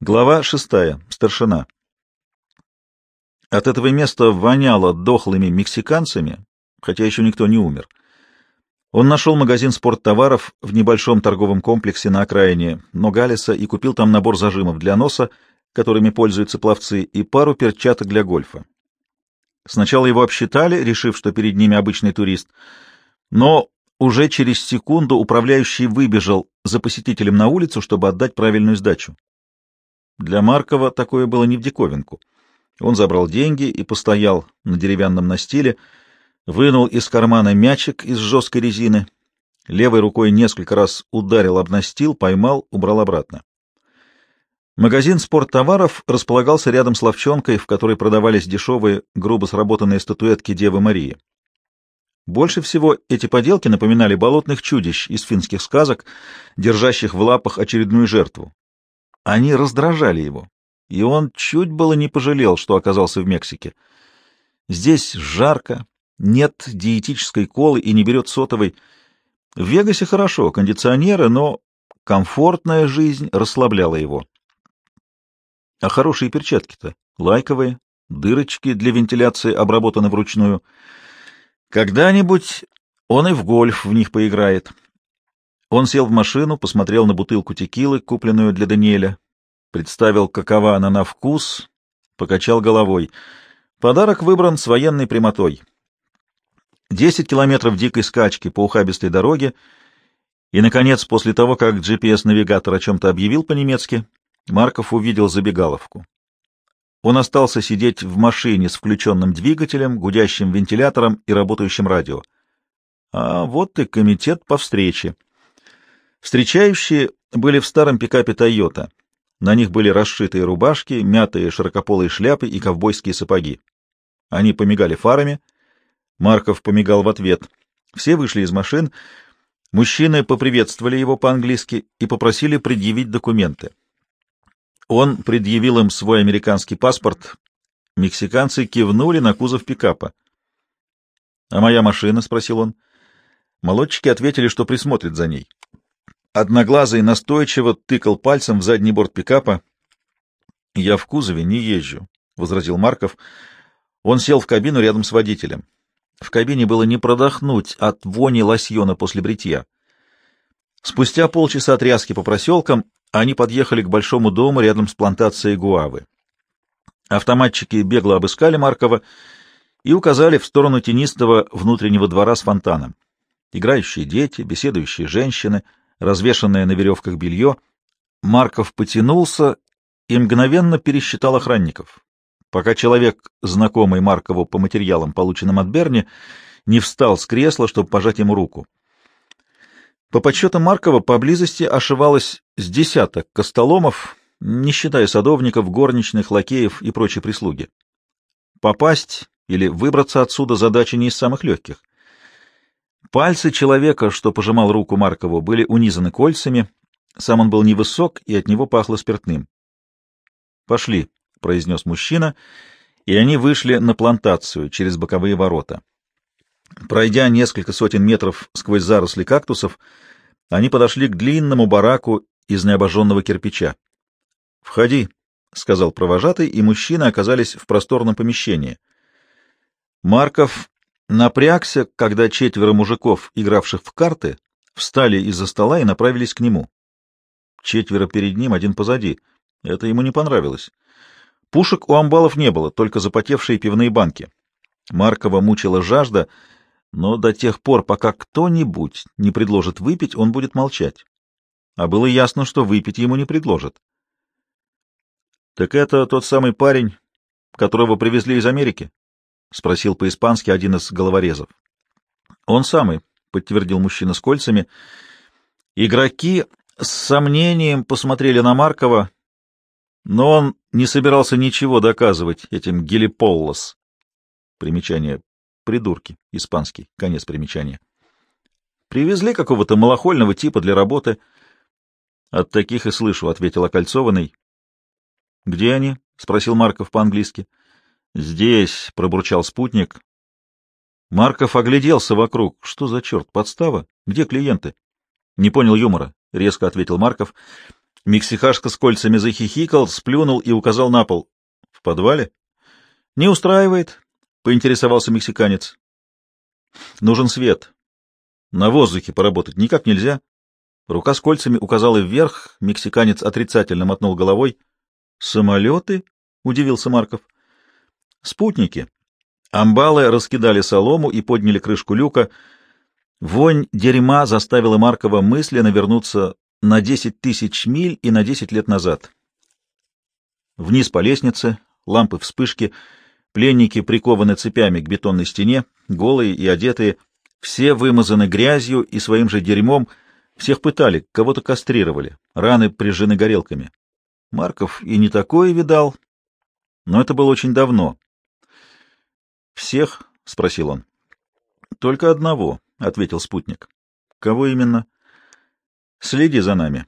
Глава шестая. Старшина. От этого места воняло дохлыми мексиканцами, хотя еще никто не умер. Он нашел магазин спорттоваров в небольшом торговом комплексе на окраине Ногалеса и купил там набор зажимов для носа, которыми пользуются пловцы, и пару перчаток для гольфа. Сначала его обсчитали, решив, что перед ними обычный турист, но уже через секунду управляющий выбежал за посетителем на улицу, чтобы отдать правильную сдачу. Для Маркова такое было не в диковинку. Он забрал деньги и постоял на деревянном настиле, вынул из кармана мячик из жесткой резины, левой рукой несколько раз ударил об настил, поймал, убрал обратно. Магазин спорттоваров располагался рядом с ловчонкой, в которой продавались дешевые, грубо сработанные статуэтки Девы Марии. Больше всего эти поделки напоминали болотных чудищ из финских сказок, держащих в лапах очередную жертву. Они раздражали его, и он чуть было не пожалел, что оказался в Мексике. Здесь жарко, нет диетической колы и не берет сотовой. В Вегасе хорошо, кондиционеры, но комфортная жизнь расслабляла его. А хорошие перчатки-то лайковые, дырочки для вентиляции обработаны вручную. Когда-нибудь он и в гольф в них поиграет. Он сел в машину, посмотрел на бутылку текилы, купленную для Даниэля, представил, какова она на вкус, покачал головой. Подарок выбран с военной прямотой. Десять километров дикой скачки по ухабистой дороге, и, наконец, после того, как GPS-навигатор о чем-то объявил по-немецки, Марков увидел забегаловку. Он остался сидеть в машине с включенным двигателем, гудящим вентилятором и работающим радио. А вот и комитет по встрече. Встречающие были в старом пикапе «Тойота». На них были расшитые рубашки, мятые широкополые шляпы и ковбойские сапоги. Они помигали фарами. Марков помигал в ответ. Все вышли из машин. Мужчины поприветствовали его по-английски и попросили предъявить документы. Он предъявил им свой американский паспорт. Мексиканцы кивнули на кузов пикапа. — А моя машина? — спросил он. Молодчики ответили, что присмотрят за ней. Одноглазый настойчиво тыкал пальцем в задний борт пикапа. — Я в кузове не езжу, — возразил Марков. Он сел в кабину рядом с водителем. В кабине было не продохнуть от вони лосьона после бритья. Спустя полчаса тряски по проселкам они подъехали к большому дому рядом с плантацией Гуавы. Автоматчики бегло обыскали Маркова и указали в сторону тенистого внутреннего двора с фонтаном. Играющие дети, беседующие женщины — развешанное на веревках белье. Марков потянулся и мгновенно пересчитал охранников. Пока человек, знакомый Маркову по материалам, полученным от Берни, не встал с кресла, чтобы пожать ему руку. По подсчетам Маркова, поблизости ошивалось с десяток костоломов, не считая садовников, горничных, лакеев и прочей прислуги. Попасть или выбраться отсюда задача не из самых легких. Пальцы человека, что пожимал руку Маркову, были унизаны кольцами, сам он был невысок, и от него пахло спиртным. «Пошли», — произнес мужчина, и они вышли на плантацию через боковые ворота. Пройдя несколько сотен метров сквозь заросли кактусов, они подошли к длинному бараку из необожженного кирпича. «Входи», — сказал провожатый, и мужчины оказались в просторном помещении. Марков напрягся, когда четверо мужиков, игравших в карты, встали из-за стола и направились к нему. Четверо перед ним, один позади. Это ему не понравилось. Пушек у амбалов не было, только запотевшие пивные банки. Маркова мучила жажда, но до тех пор, пока кто-нибудь не предложит выпить, он будет молчать. А было ясно, что выпить ему не предложат. — Так это тот самый парень, которого привезли из Америки? — спросил по-испански один из головорезов. — Он самый, — подтвердил мужчина с кольцами. Игроки с сомнением посмотрели на Маркова, но он не собирался ничего доказывать этим гелиполлос. Примечание. Придурки. Испанский. Конец примечания. Привезли какого-то малохольного типа для работы. — От таких и слышу, — ответил окольцованный. — Где они? — спросил Марков по-английски. — «Здесь», — пробурчал спутник. Марков огляделся вокруг. «Что за черт? Подстава? Где клиенты?» «Не понял юмора», — резко ответил Марков. Мексикашка с кольцами захихикал, сплюнул и указал на пол. — В подвале? — Не устраивает, — поинтересовался мексиканец. — Нужен свет. На воздухе поработать никак нельзя. Рука с кольцами указала вверх, мексиканец отрицательно мотнул головой. — Самолеты? — удивился Марков. — Спутники. Амбалы раскидали солому и подняли крышку люка. Вонь дерьма заставила Маркова мысленно вернуться на десять тысяч миль и на десять лет назад. Вниз по лестнице, лампы вспышки, пленники прикованы цепями к бетонной стене, голые и одетые, все вымазаны грязью и своим же дерьмом, всех пытали, кого-то кастрировали, раны прижжены горелками. Марков и не такое видал, но это было очень давно. «Всех?» — спросил он. «Только одного», — ответил спутник. «Кого именно?» «Следи за нами».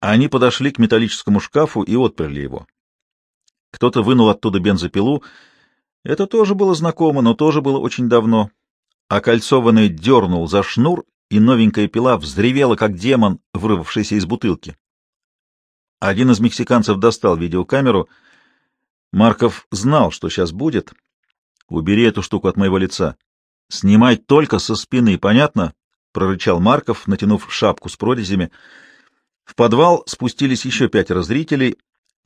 Они подошли к металлическому шкафу и отперли его. Кто-то вынул оттуда бензопилу. Это тоже было знакомо, но тоже было очень давно. Окольцованный дернул за шнур, и новенькая пила взревела, как демон, вырвавшийся из бутылки. Один из мексиканцев достал видеокамеру. Марков знал, что сейчас будет. «Убери эту штуку от моего лица. Снимай только со спины, понятно?» — прорычал Марков, натянув шапку с прорезями. В подвал спустились еще пятеро зрителей.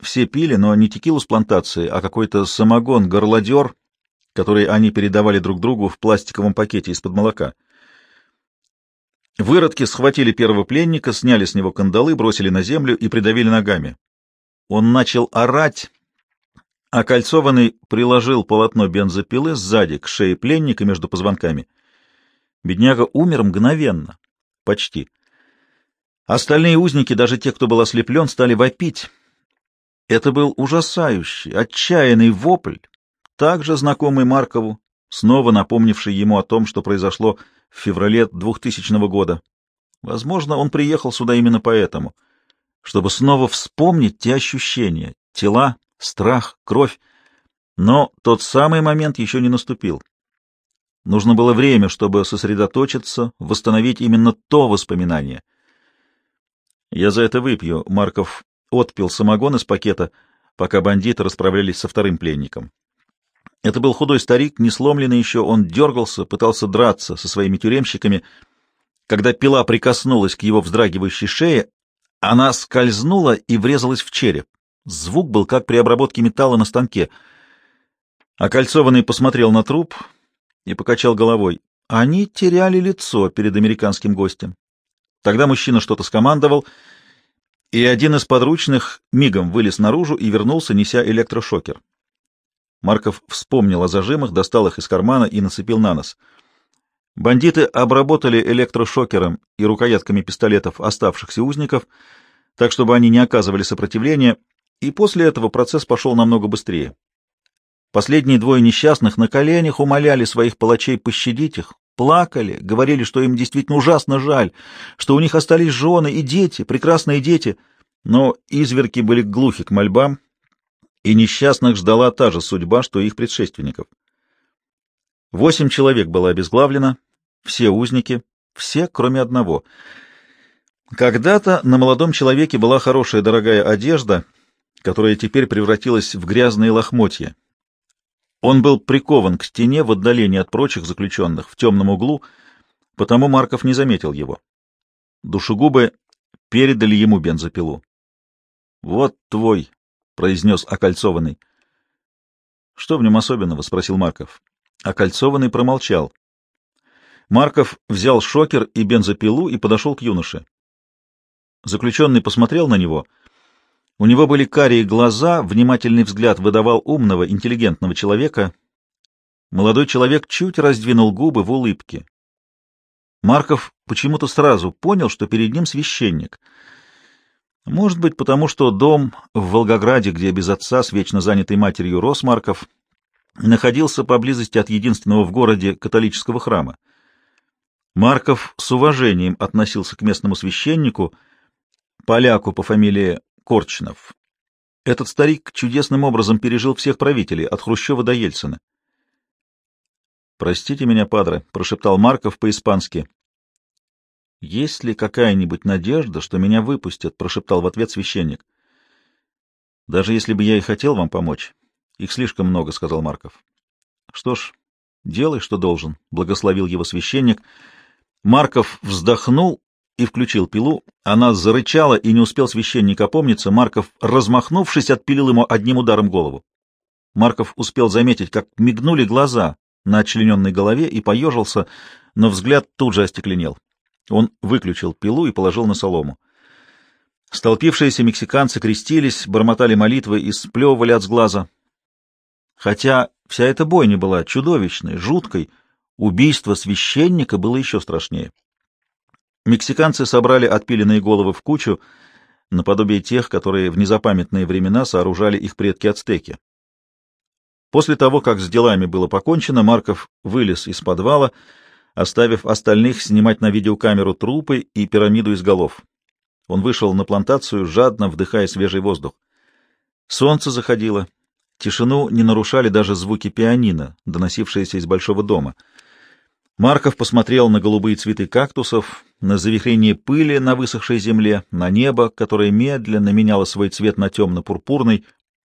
Все пили, но не текилу с плантации, а какой-то самогон-горлодер, который они передавали друг другу в пластиковом пакете из-под молока. Выродки схватили первого пленника, сняли с него кандалы, бросили на землю и придавили ногами. Он начал орать, а кольцованный приложил полотно бензопилы сзади к шее пленника между позвонками. Бедняга умер мгновенно. Почти. Остальные узники, даже те, кто был ослеплен, стали вопить. Это был ужасающий, отчаянный вопль, также знакомый Маркову, снова напомнивший ему о том, что произошло в феврале 2000 года. Возможно, он приехал сюда именно поэтому, чтобы снова вспомнить те ощущения, тела, страх, кровь. Но тот самый момент еще не наступил. Нужно было время, чтобы сосредоточиться, восстановить именно то воспоминание. «Я за это выпью», — Марков отпил самогон из пакета, пока бандиты расправлялись со вторым пленником. Это был худой старик, не сломленный еще, он дергался, пытался драться со своими тюремщиками. Когда пила прикоснулась к его вздрагивающей шее, она скользнула и врезалась в череп. Звук был как при обработке металла на станке. Окольцованный посмотрел на труп и покачал головой. Они теряли лицо перед американским гостем. Тогда мужчина что-то скомандовал, и один из подручных мигом вылез наружу и вернулся, неся электрошокер. Марков вспомнил о зажимах, достал их из кармана и нацепил на нос. Бандиты обработали электрошокером и рукоятками пистолетов оставшихся узников, так чтобы они не оказывали сопротивления, и после этого процесс пошел намного быстрее. Последние двое несчастных на коленях умоляли своих палачей пощадить их, плакали, говорили, что им действительно ужасно жаль, что у них остались жены и дети, прекрасные дети, но изверки были глухи к мольбам и несчастных ждала та же судьба, что и их предшественников. Восемь человек было обезглавлено, все узники, все, кроме одного. Когда-то на молодом человеке была хорошая дорогая одежда, которая теперь превратилась в грязные лохмотья. Он был прикован к стене в отдалении от прочих заключенных, в темном углу, потому Марков не заметил его. Душегубы передали ему бензопилу. — Вот твой, — произнес окольцованный. — Что в нем особенного? — спросил Марков. Окольцованный промолчал. Марков взял шокер и бензопилу и подошел к юноше. Заключенный посмотрел на него. У него были карие глаза, внимательный взгляд выдавал умного, интеллигентного человека. Молодой человек чуть раздвинул губы в улыбке. Марков почему-то сразу понял, что перед ним священник — может быть, потому что дом в Волгограде, где без отца с вечно занятой матерью Росмарков, находился поблизости от единственного в городе католического храма. Марков с уважением относился к местному священнику, поляку по фамилии Корчнов. Этот старик чудесным образом пережил всех правителей, от Хрущева до Ельцина. «Простите меня, падре», — прошептал Марков по-испански. «Есть ли какая-нибудь надежда, что меня выпустят?» — прошептал в ответ священник. «Даже если бы я и хотел вам помочь, их слишком много», — сказал Марков. «Что ж, делай, что должен», — благословил его священник. Марков вздохнул и включил пилу. Она зарычала, и не успел священник опомниться. Марков, размахнувшись, отпилил ему одним ударом голову. Марков успел заметить, как мигнули глаза на отчлененной голове и поежился, но взгляд тут же остекленел. Он выключил пилу и положил на солому. Столпившиеся мексиканцы крестились, бормотали молитвы и сплевывали от сглаза. Хотя вся эта бойня была чудовищной, жуткой, убийство священника было еще страшнее. Мексиканцы собрали отпиленные головы в кучу, наподобие тех, которые в незапамятные времена сооружали их предки-ацтеки. После того, как с делами было покончено, Марков вылез из подвала, оставив остальных снимать на видеокамеру трупы и пирамиду из голов. Он вышел на плантацию, жадно вдыхая свежий воздух. Солнце заходило. Тишину не нарушали даже звуки пианино, доносившиеся из большого дома. Марков посмотрел на голубые цветы кактусов, на завихрение пыли на высохшей земле, на небо, которое медленно меняло свой цвет на темно-пурпурный,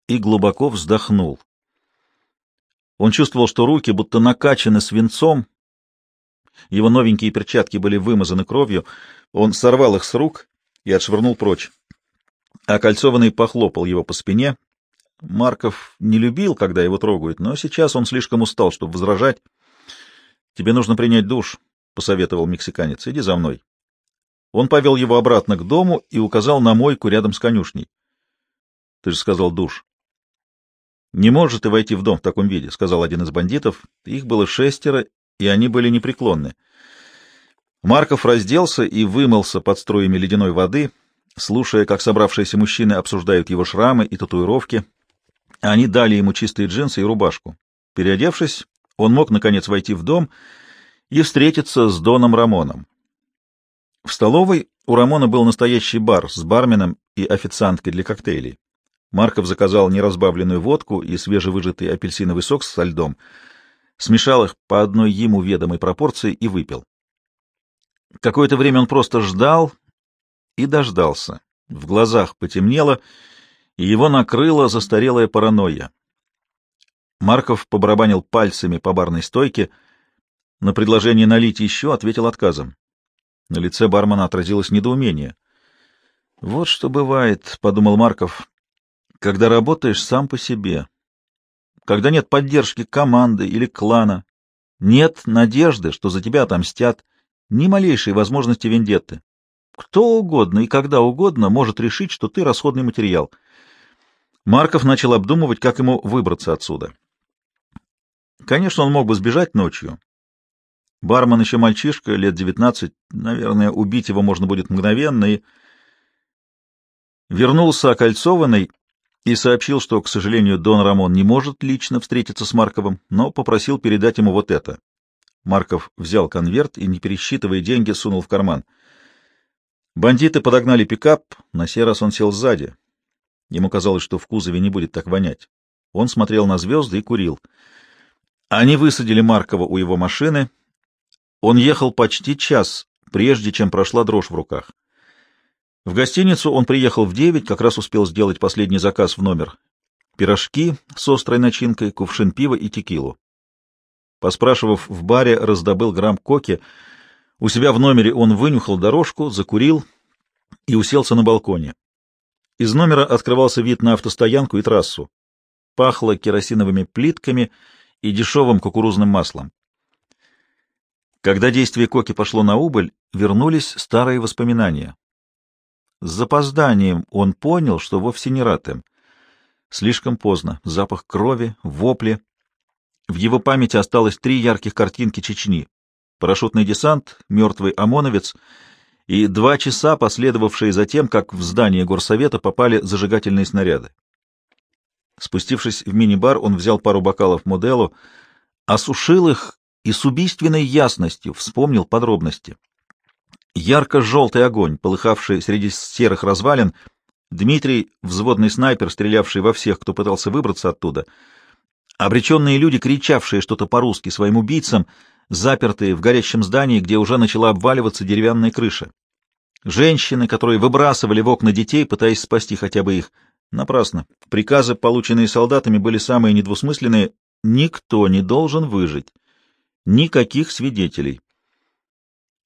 и глубоко вздохнул. Он чувствовал, что руки будто накачаны свинцом, его новенькие перчатки были вымазаны кровью, он сорвал их с рук и отшвырнул прочь. А кольцованный похлопал его по спине. Марков не любил, когда его трогают, но сейчас он слишком устал, чтобы возражать. — Тебе нужно принять душ, — посоветовал мексиканец. — Иди за мной. Он повел его обратно к дому и указал на мойку рядом с конюшней. — Ты же сказал душ. — Не можешь ты войти в дом в таком виде, — сказал один из бандитов. Их было шестеро, и они были непреклонны. Марков разделся и вымылся под струями ледяной воды, слушая, как собравшиеся мужчины обсуждают его шрамы и татуировки. Они дали ему чистые джинсы и рубашку. Переодевшись, он мог, наконец, войти в дом и встретиться с Доном Рамоном. В столовой у Рамона был настоящий бар с барменом и официанткой для коктейлей. Марков заказал неразбавленную водку и свежевыжатый апельсиновый сок со льдом — смешал их по одной ему ведомой пропорции и выпил. Какое-то время он просто ждал и дождался. В глазах потемнело, и его накрыла застарелая паранойя. Марков побарабанил пальцами по барной стойке. На предложение налить еще ответил отказом. На лице бармена отразилось недоумение. «Вот что бывает», — подумал Марков, — «когда работаешь сам по себе» когда нет поддержки команды или клана, нет надежды, что за тебя отомстят, ни малейшей возможности вендетты. Кто угодно и когда угодно может решить, что ты расходный материал. Марков начал обдумывать, как ему выбраться отсюда. Конечно, он мог бы сбежать ночью. Бармен еще мальчишка, лет девятнадцать, наверное, убить его можно будет мгновенно, и... Вернулся окольцованный и сообщил, что, к сожалению, Дон Рамон не может лично встретиться с Марковым, но попросил передать ему вот это. Марков взял конверт и, не пересчитывая деньги, сунул в карман. Бандиты подогнали пикап, на сей раз он сел сзади. Ему казалось, что в кузове не будет так вонять. Он смотрел на звезды и курил. Они высадили Маркова у его машины. Он ехал почти час, прежде чем прошла дрожь в руках. В гостиницу он приехал в девять, как раз успел сделать последний заказ в номер. Пирожки с острой начинкой, кувшин пива и текилу. Поспрашивав в баре, раздобыл грамм коки. У себя в номере он вынюхал дорожку, закурил и уселся на балконе. Из номера открывался вид на автостоянку и трассу. Пахло керосиновыми плитками и дешевым кукурузным маслом. Когда действие коки пошло на убыль, вернулись старые воспоминания. С запозданием он понял, что вовсе не рад им. Слишком поздно. Запах крови, вопли. В его памяти осталось три ярких картинки Чечни. Парашютный десант, мертвый ОМОНовец и два часа, последовавшие за тем, как в здание горсовета попали зажигательные снаряды. Спустившись в мини-бар, он взял пару бокалов моделу, осушил их и с убийственной ясностью вспомнил подробности. Ярко-желтый огонь, полыхавший среди серых развалин, Дмитрий, взводный снайпер, стрелявший во всех, кто пытался выбраться оттуда, обреченные люди, кричавшие что-то по-русски своим убийцам, запертые в горящем здании, где уже начала обваливаться деревянная крыша. Женщины, которые выбрасывали в окна детей, пытаясь спасти хотя бы их. Напрасно. Приказы, полученные солдатами, были самые недвусмысленные. Никто не должен выжить. Никаких свидетелей.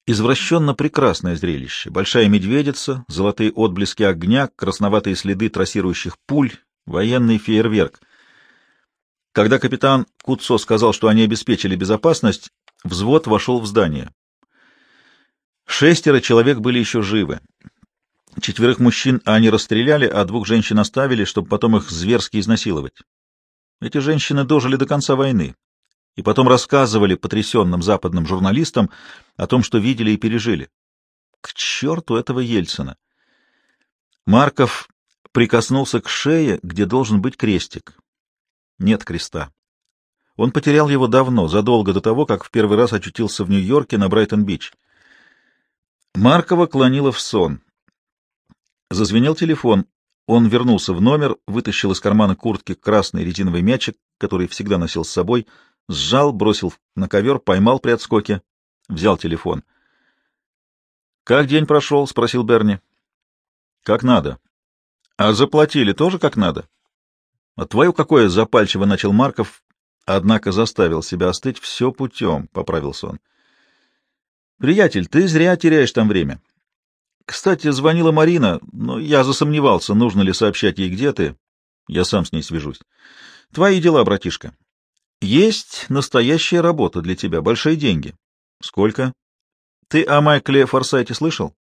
Извращенно прекрасное зрелище. Большая медведица, золотые отблески огня, красноватые следы трассирующих пуль, военный фейерверк. Когда капитан Куцо сказал, что они обеспечили безопасность, взвод вошел в здание. Шестеро человек были еще живы. Четверых мужчин они расстреляли, а двух женщин оставили, чтобы потом их зверски изнасиловать. Эти женщины дожили до конца войны и потом рассказывали потрясенным западным журналистам о том, что видели и пережили. К черту этого Ельцина! Марков прикоснулся к шее, где должен быть крестик. Нет креста. Он потерял его давно, задолго до того, как в первый раз очутился в Нью-Йорке на Брайтон-Бич. Маркова клонила в сон. Зазвенел телефон. Он вернулся в номер, вытащил из кармана куртки красный резиновый мячик, который всегда носил с собой, сжал, бросил на ковер, поймал при отскоке, взял телефон. «Как день прошел?» — спросил Берни. «Как надо». «А заплатили тоже как надо?» «А твою какое запальчиво начал Марков, однако заставил себя остыть все путем», — поправился он. «Приятель, ты зря теряешь там время. Кстати, звонила Марина, но я засомневался, нужно ли сообщать ей, где ты. Я сам с ней свяжусь. Твои дела, братишка. Есть настоящая работа для тебя, большие деньги. Сколько? Ты о Майкле Форсайте слышал?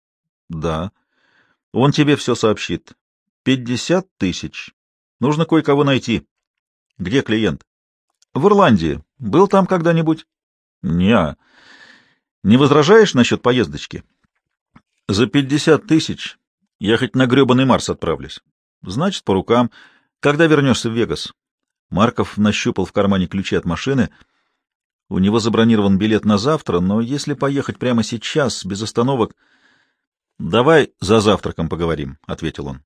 Да. Он тебе все сообщит. Пятьдесят тысяч. Нужно кое-кого найти. Где клиент? В Ирландии. Был там когда-нибудь? Не. Не возражаешь насчет поездочки? За пятьдесят тысяч я хоть на гребаный Марс отправлюсь. Значит, по рукам. Когда вернешься в Вегас? Марков нащупал в кармане ключи от машины. У него забронирован билет на завтра, но если поехать прямо сейчас, без остановок... — Давай за завтраком поговорим, — ответил он.